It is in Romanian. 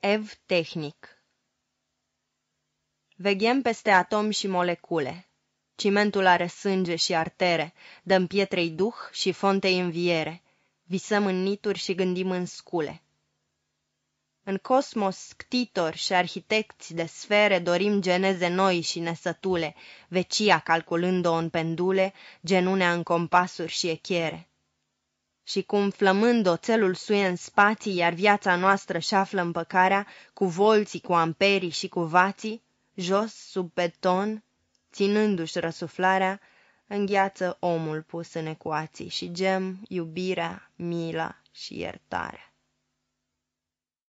Ev tehnic Veghem peste atomi și molecule. Cimentul are sânge și artere, dăm pietrei duh și fontei înviere. Visăm în nituri și gândim în scule. În cosmos, ctitori și arhitecți de sfere dorim geneze noi și nesătule, vecia calculând-o în pendule, genunea în compasuri și echiere. Și cum flămând oțelul suie în spații, iar viața noastră și șaflă împăcarea, cu volții, cu amperii și cu vații, jos, sub beton, ținându-și răsuflarea, îngheață omul pus în ecuații și gem iubirea, mila și iertarea.